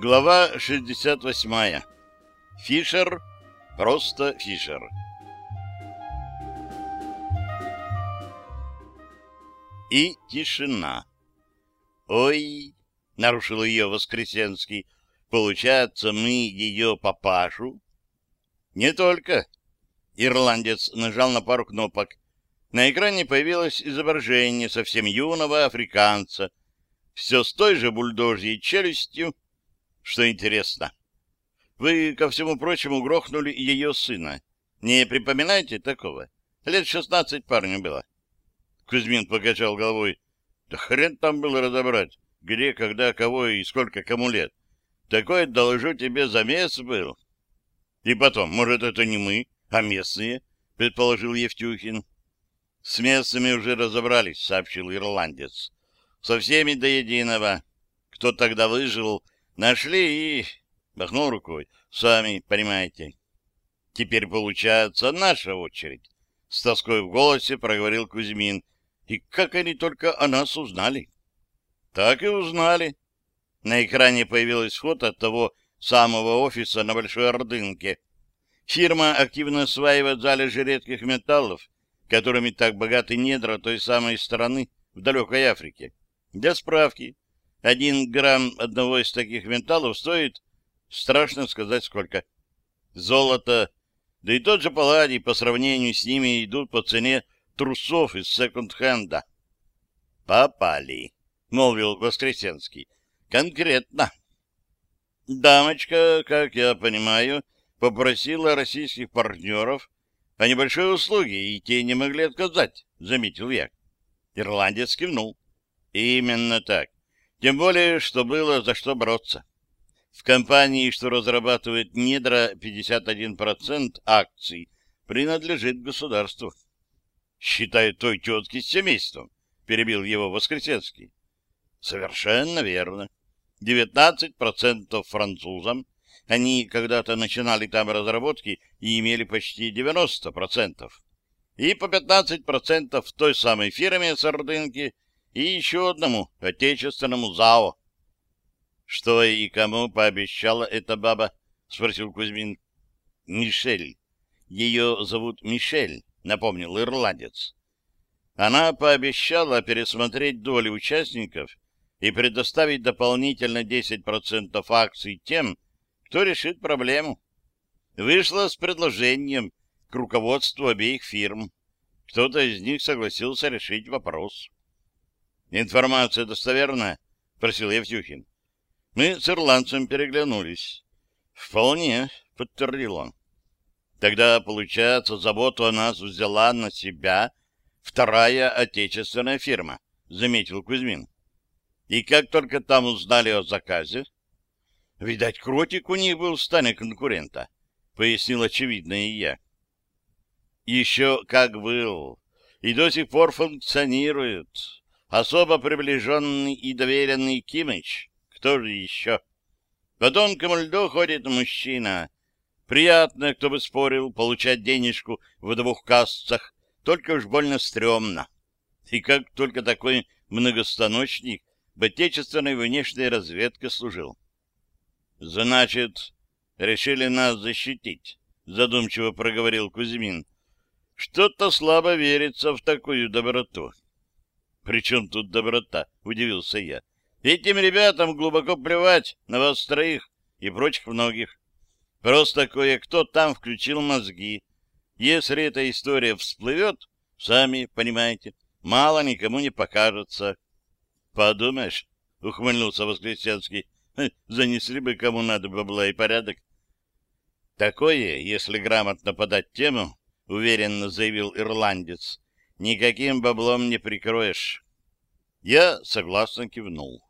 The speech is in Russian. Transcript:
Глава 68. Фишер. Просто Фишер. И тишина. «Ой!» — нарушил ее Воскресенский. «Получается, мы ее папашу?» «Не только». Ирландец нажал на пару кнопок. На экране появилось изображение совсем юного африканца, все с той же бульдожьей челюстью, что интересно. Вы, ко всему прочему, грохнули ее сына. Не припоминаете такого? Лет шестнадцать парню было. Кузьмин покачал головой. Да хрен там было разобрать, где, когда, кого и сколько кому лет. Такой, доложу тебе, замес был. И потом, может, это не мы, а местные, предположил Евтюхин. С местными уже разобрались, сообщил ирландец. Со всеми до единого. Кто тогда выжил, нашли и... Махнул рукой. Сами понимаете. Теперь, получается, наша очередь. С тоской в голосе проговорил Кузьмин. И как они только о нас узнали? Так и узнали. На экране появилось фото того самого офиса на Большой Ордынке. Фирма активно осваивает залежи редких металлов, которыми так богаты недра той самой страны в далекой Африке. Для справки, один грамм одного из таких металлов стоит, страшно сказать сколько. Золото, да и тот же палладий по сравнению с ними идут по цене трусов из секонд-хенда. «Попали», — молвил Воскресенский. «Конкретно». Дамочка, как я понимаю, попросила российских партнеров о небольшой услуге, и те не могли отказать, — заметил я. Ирландец кивнул. Именно так. Тем более, что было за что бороться. В компании, что разрабатывает недра, 51% акций принадлежит государству. Считает той тетки с семейством, перебил его Воскресенский. Совершенно верно. 19% французам. Они когда-то начинали там разработки и имели почти 90%. И по 15% в той самой фирме с Ордынки и еще одному отечественному ЗАО. — Что и кому пообещала эта баба? — спросил Кузьмин. — Мишель. Ее зовут Мишель, — напомнил ирландец. Она пообещала пересмотреть доли участников и предоставить дополнительно 10% акций тем, кто решит проблему. Вышла с предложением к руководству обеих фирм. Кто-то из них согласился решить вопрос. «Информация достоверная?» — просил Евтюхин. Мы с ирландцем переглянулись. «Вполне», — подтвердил он. «Тогда, получается, заботу о нас взяла на себя вторая отечественная фирма», — заметил Кузьмин. «И как только там узнали о заказе...» «Видать, кротик у них был в стане конкурента», — пояснил очевидное и я. «Еще как был, и до сих пор функционирует», особо приближенный и доверенный Кимыч. Кто же еще? По тонкому льду ходит мужчина. Приятно, кто бы спорил, получать денежку в двух кассах, только уж больно стрёмно. И как только такой многостаночник в отечественной внешней разведке служил. Значит, решили нас защитить, задумчиво проговорил Кузьмин. Что-то слабо верится в такую доброту. «При чем тут доброта?» — удивился я. «Этим ребятам глубоко плевать на вас троих и прочих многих. Просто кое-кто там включил мозги. Если эта история всплывет, сами понимаете, мало никому не покажется». «Подумаешь», — ухмыльнулся Воскресенский, «занесли бы кому надо бабла и порядок». «Такое, если грамотно подать тему», — уверенно заявил ирландец, никаким баблом не прикроешь. Я согласно кивнул.